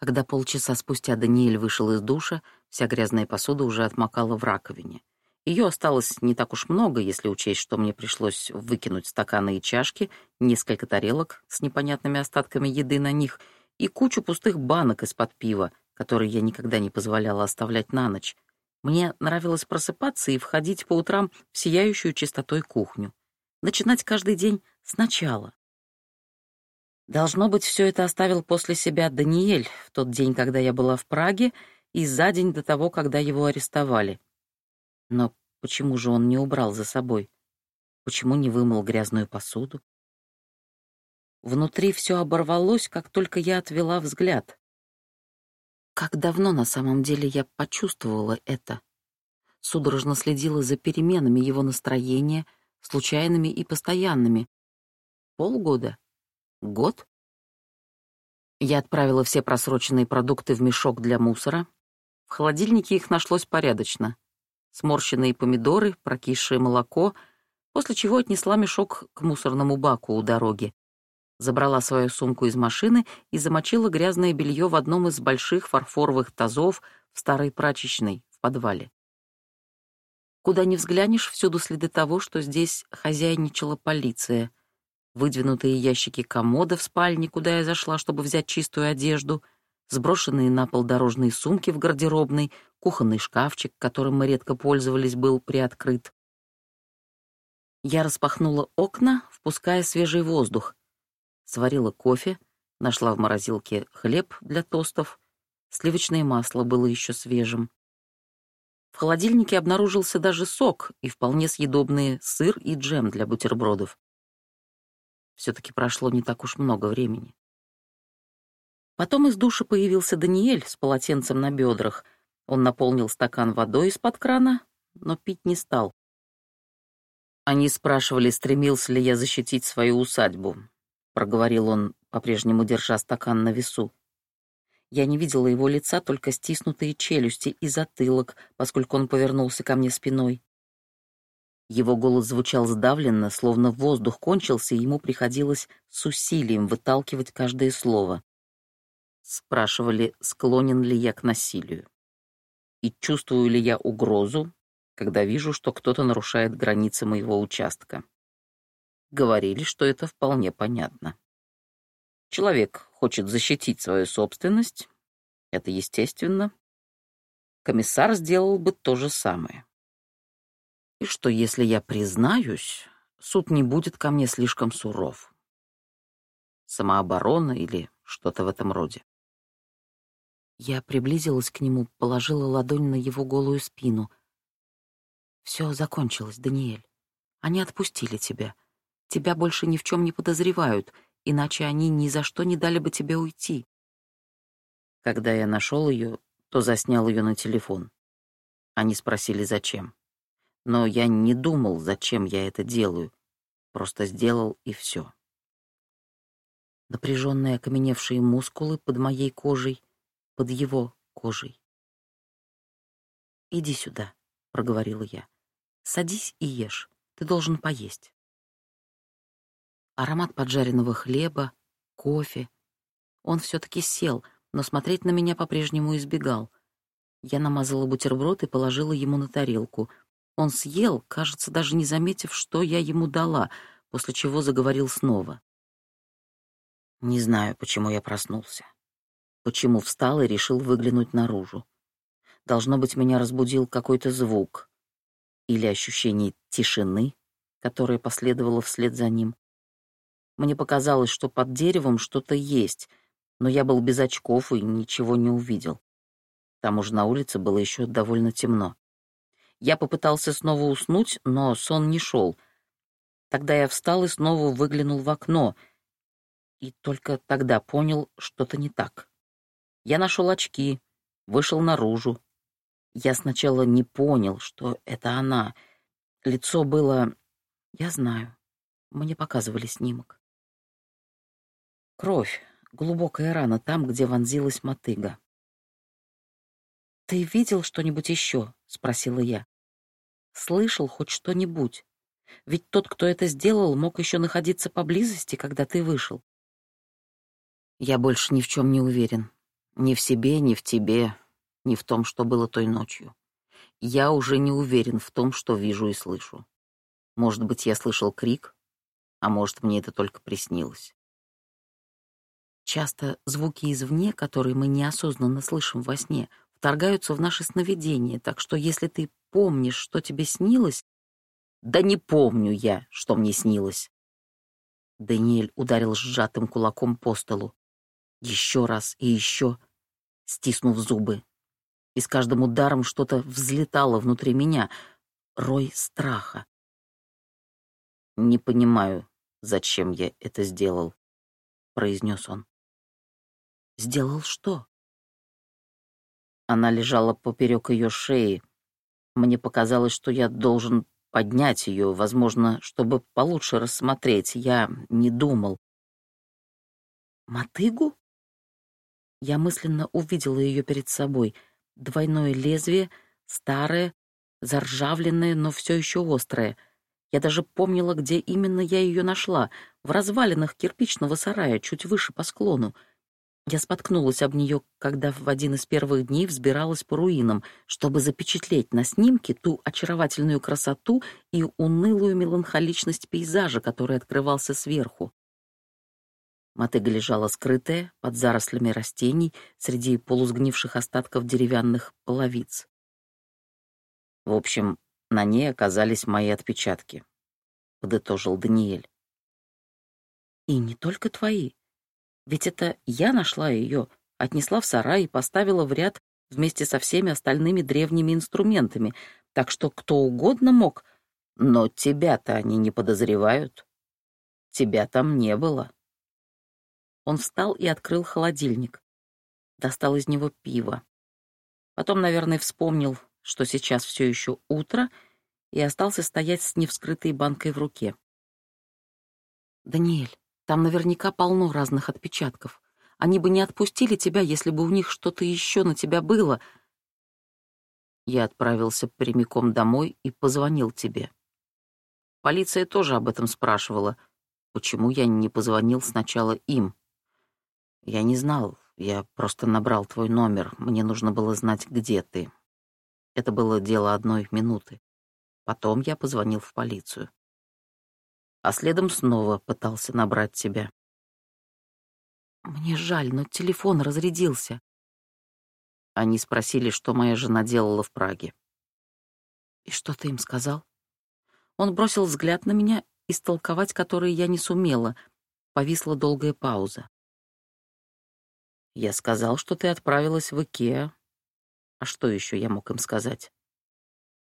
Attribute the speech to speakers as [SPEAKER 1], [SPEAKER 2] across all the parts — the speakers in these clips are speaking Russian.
[SPEAKER 1] Когда полчаса спустя Даниэль вышел из душа, вся грязная посуда уже отмокала в раковине. Ее осталось не так уж много, если учесть, что мне пришлось выкинуть стаканы и чашки, несколько тарелок с непонятными остатками еды на них и кучу пустых банок из-под пива, которые я никогда не позволяла оставлять на ночь. Мне нравилось просыпаться и входить по утрам в сияющую чистотой кухню. Начинать каждый день сначала. Должно быть, все это оставил после себя Даниэль в тот день, когда я была в Праге, и за день до того, когда его арестовали. Но почему же он не убрал за собой? Почему не вымыл грязную посуду? Внутри все оборвалось, как только я отвела взгляд. Как давно на самом деле я почувствовала это? Судорожно следила за переменами его настроения, случайными и постоянными. Полгода? Год? Я отправила все просроченные продукты в мешок для мусора. В холодильнике их нашлось порядочно сморщенные помидоры, прокисшее молоко, после чего отнесла мешок к мусорному баку у дороги. Забрала свою сумку из машины и замочила грязное белье в одном из больших фарфоровых тазов в старой прачечной в подвале. Куда ни взглянешь, всюду следы того, что здесь хозяйничала полиция. Выдвинутые ящики комода в спальне, куда я зашла, чтобы взять чистую одежду — сброшенные на пол дорожные сумки в гардеробной, кухонный шкафчик, которым мы редко пользовались, был приоткрыт. Я распахнула окна, впуская свежий воздух. Сварила кофе, нашла в морозилке хлеб для тостов, сливочное масло было еще свежим. В холодильнике обнаружился даже сок и вполне съедобные сыр и джем для бутербродов. Все-таки прошло не так уж много времени. Потом из душа появился Даниэль с полотенцем на бедрах. Он наполнил стакан водой из-под крана, но пить не стал. Они спрашивали, стремился ли я защитить свою усадьбу. Проговорил он, по-прежнему держа стакан на весу. Я не видела его лица, только стиснутые челюсти и затылок, поскольку он повернулся ко мне спиной. Его голос звучал сдавленно, словно воздух кончился, и ему приходилось с усилием выталкивать каждое слово. Спрашивали, склонен ли я к насилию. И чувствую ли я угрозу, когда вижу, что кто-то нарушает границы моего участка. Говорили, что это вполне понятно. Человек хочет защитить свою собственность, это естественно. Комиссар сделал бы то же самое. И что, если я признаюсь, суд не будет ко мне слишком суров? Самооборона или что-то в этом роде. Я приблизилась к нему, положила ладонь на его голую спину. «Все закончилось, Даниэль. Они отпустили тебя. Тебя больше ни в чем не подозревают, иначе они ни за что не дали бы тебе уйти». Когда я нашел ее, то заснял ее на телефон. Они спросили, зачем. Но я не думал, зачем я это делаю. Просто сделал, и все. Напряженные окаменевшие мускулы под моей кожей — под его кожей. «Иди сюда», — проговорила я. «Садись и ешь. Ты должен поесть». Аромат поджаренного хлеба, кофе. Он все-таки сел, но смотреть на меня по-прежнему избегал. Я намазала бутерброд и положила ему на тарелку. Он съел, кажется, даже не заметив, что я ему дала, после чего заговорил снова. Не знаю, почему я проснулся почему встал и решил выглянуть наружу. Должно быть, меня разбудил какой-то звук или ощущение тишины, которое последовало вслед за ним. Мне показалось, что под деревом что-то есть, но я был без очков и ничего не увидел. К тому же на улице было еще довольно темно. Я попытался снова уснуть, но сон не шел. Тогда я встал и снова выглянул в окно, и только тогда понял, что-то не так. Я нашел очки, вышел наружу. Я сначала не понял, что это она. Лицо было... Я знаю. Мне показывали снимок. Кровь, глубокая рана там, где вонзилась мотыга. «Ты видел что-нибудь еще?» — спросила я. «Слышал хоть что-нибудь? Ведь тот, кто это сделал, мог еще находиться поблизости, когда ты вышел». «Я больше ни в чем не уверен», Ни в себе, ни в тебе, ни в том, что было той ночью. Я уже не уверен в том, что вижу и слышу. Может быть, я слышал крик, а может, мне это только приснилось. Часто звуки извне, которые мы неосознанно слышим во сне, вторгаются в наши сновидения, так что если ты помнишь, что тебе снилось... Да не помню я, что мне снилось. Даниэль ударил сжатым кулаком по столу. Еще раз и еще, стиснув зубы. И с каждым ударом что-то взлетало внутри меня. Рой страха. «Не понимаю, зачем я это сделал», — произнес он. «Сделал что?» Она лежала поперек ее шеи. Мне показалось, что я должен поднять ее, возможно, чтобы получше рассмотреть. Я не думал. «Мотыгу?» Я мысленно увидела ее перед собой. Двойное лезвие, старое, заржавленное, но все еще острое. Я даже помнила, где именно я ее нашла. В развалинах кирпичного сарая, чуть выше по склону. Я споткнулась об нее, когда в один из первых дней взбиралась по руинам, чтобы запечатлеть на снимке ту очаровательную красоту и унылую меланхоличность пейзажа, который открывался сверху. Мотыга лежала скрытая, под зарослями растений, среди полусгнивших остатков деревянных половиц. В общем, на ней оказались мои отпечатки, — подытожил Даниэль. И не только твои. Ведь это я нашла ее, отнесла в сарай и поставила в ряд вместе со всеми остальными древними инструментами, так что кто угодно мог. Но тебя-то они не подозревают. Тебя там не было. Он встал и открыл холодильник. Достал из него пиво. Потом, наверное, вспомнил, что сейчас все еще утро, и остался стоять с невскрытой банкой в руке. «Даниэль, там наверняка полно разных отпечатков. Они бы не отпустили тебя, если бы у них что-то еще на тебя было». Я отправился прямиком домой и позвонил тебе. Полиция тоже об этом спрашивала. Почему я не позвонил сначала им? Я не знал, я просто набрал твой номер. Мне нужно было знать, где ты. Это было дело одной минуты. Потом я позвонил в полицию. А следом снова пытался набрать тебя. Мне жаль, но телефон разрядился. Они спросили, что моя жена делала в Праге. И что ты им сказал? Он бросил взгляд на меня, истолковать который я не сумела. Повисла долгая пауза. Я сказал, что ты отправилась в Икеа. А что еще я мог им сказать?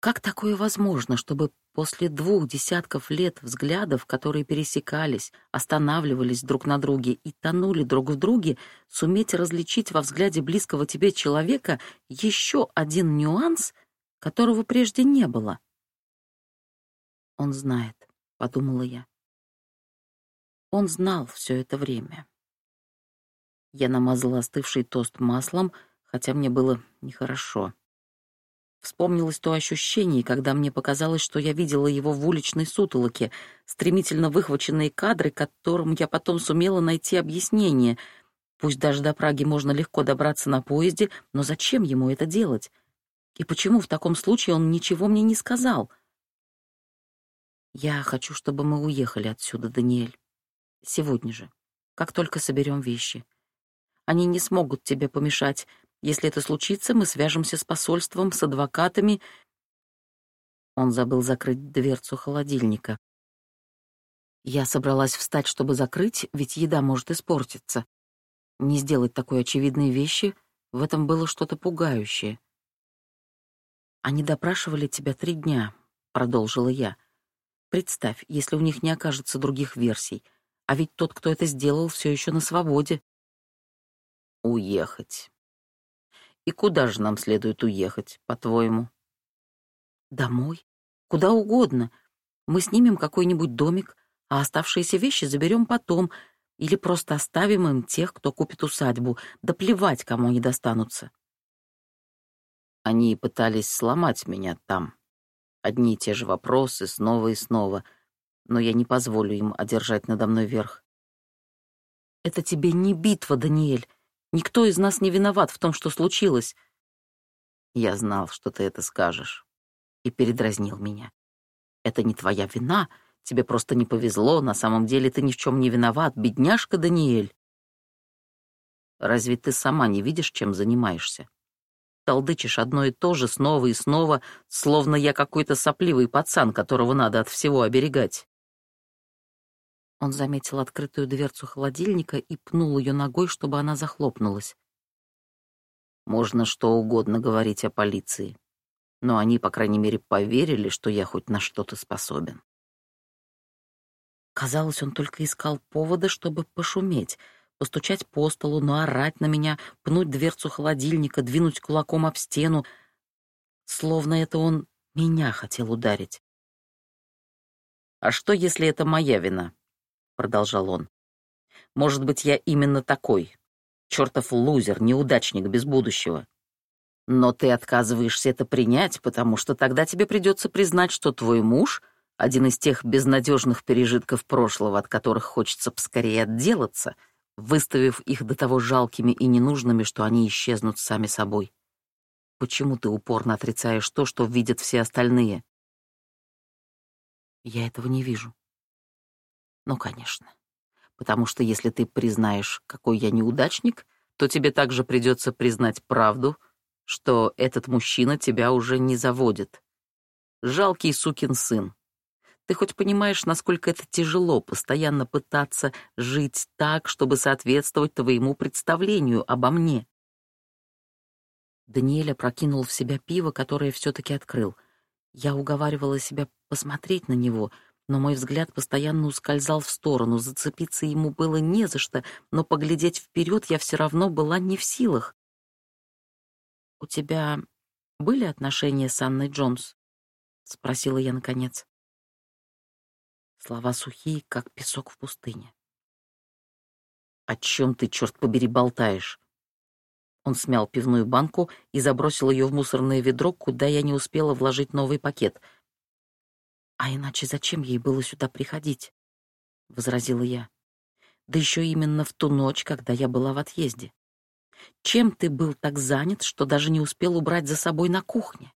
[SPEAKER 1] Как такое возможно, чтобы после двух десятков лет взглядов, которые пересекались, останавливались друг на друге и тонули друг в друге, суметь различить во взгляде близкого тебе человека еще один нюанс, которого прежде не было? «Он знает», — подумала я. Он знал все это время. Я намазала остывший тост маслом, хотя мне было нехорошо. Вспомнилось то ощущение, когда мне показалось, что я видела его в уличной сутолоке, стремительно выхваченные кадры, которым я потом сумела найти объяснение. Пусть даже до Праги можно легко добраться на поезде, но зачем ему это делать? И почему в таком случае он ничего мне не сказал? Я хочу, чтобы мы уехали отсюда, Даниэль. Сегодня же, как только соберем вещи. Они не смогут тебе помешать. Если это случится, мы свяжемся с посольством, с адвокатами. Он забыл закрыть дверцу холодильника. Я собралась встать, чтобы закрыть, ведь еда может испортиться. Не сделать такой очевидной вещи — в этом было что-то пугающее. «Они допрашивали тебя три дня», — продолжила я. «Представь, если у них не окажется других версий. А ведь тот, кто это сделал, все еще на свободе уехать. И куда же нам следует уехать, по-твоему? Домой. Куда угодно. Мы снимем какой-нибудь домик, а оставшиеся вещи заберем потом, или просто оставим им тех, кто купит усадьбу, да плевать, кому они достанутся. Они пытались сломать меня там. Одни и те же вопросы, снова и снова, но я не позволю им одержать надо мной верх. Это тебе не битва, Даниэль. Никто из нас не виноват в том, что случилось.
[SPEAKER 2] Я знал, что ты это скажешь. И передразнил меня. Это не твоя вина, тебе просто не повезло, на самом деле ты ни в чем не виноват, бедняжка Даниэль. Разве ты сама не видишь, чем занимаешься? Толдычишь одно и то же снова и снова, словно я какой-то сопливый пацан, которого надо от всего оберегать.
[SPEAKER 1] Он заметил открытую дверцу холодильника и пнул ее ногой, чтобы она захлопнулась.
[SPEAKER 2] Можно что угодно говорить о полиции, но они, по крайней мере, поверили, что я хоть на что-то способен.
[SPEAKER 1] Казалось, он только искал повода, чтобы пошуметь, постучать по столу, наорать на меня, пнуть дверцу холодильника, двинуть кулаком об стену, словно это он меня хотел ударить.
[SPEAKER 2] «А что, если это моя вина?» — продолжал он. «Может быть, я именно такой. Чертов лузер, неудачник без будущего. Но ты отказываешься это принять, потому что тогда тебе придется признать, что твой муж — один из тех безнадежных пережитков прошлого, от которых хочется поскорее отделаться, выставив их до того жалкими и ненужными, что они исчезнут сами собой. Почему ты упорно отрицаешь то, что видят все остальные?
[SPEAKER 1] Я этого не вижу.
[SPEAKER 2] Ну, конечно. Потому что если ты признаешь, какой я неудачник, то тебе также придется признать правду, что этот мужчина тебя уже не заводит. Жалкий сукин сын. Ты хоть понимаешь, насколько это тяжело постоянно пытаться жить так, чтобы соответствовать твоему представлению обо мне?
[SPEAKER 1] Даниэль опрокинул в себя пиво, которое все-таки открыл. Я уговаривала себя посмотреть на него — но мой взгляд постоянно ускользал в сторону, зацепиться ему было не за что, но поглядеть вперед я все равно была не в силах. «У тебя были отношения с Анной Джонс?» — спросила я наконец. Слова сухие, как песок в пустыне.
[SPEAKER 2] «О чем ты, черт побери, болтаешь?» Он смял пивную банку и забросил ее в мусорное ведро, куда я не успела вложить новый пакет —
[SPEAKER 1] «А иначе зачем ей было сюда приходить?» — возразила я. «Да еще именно в ту ночь, когда я была в отъезде. Чем ты был так занят, что даже не успел убрать за собой на кухне?»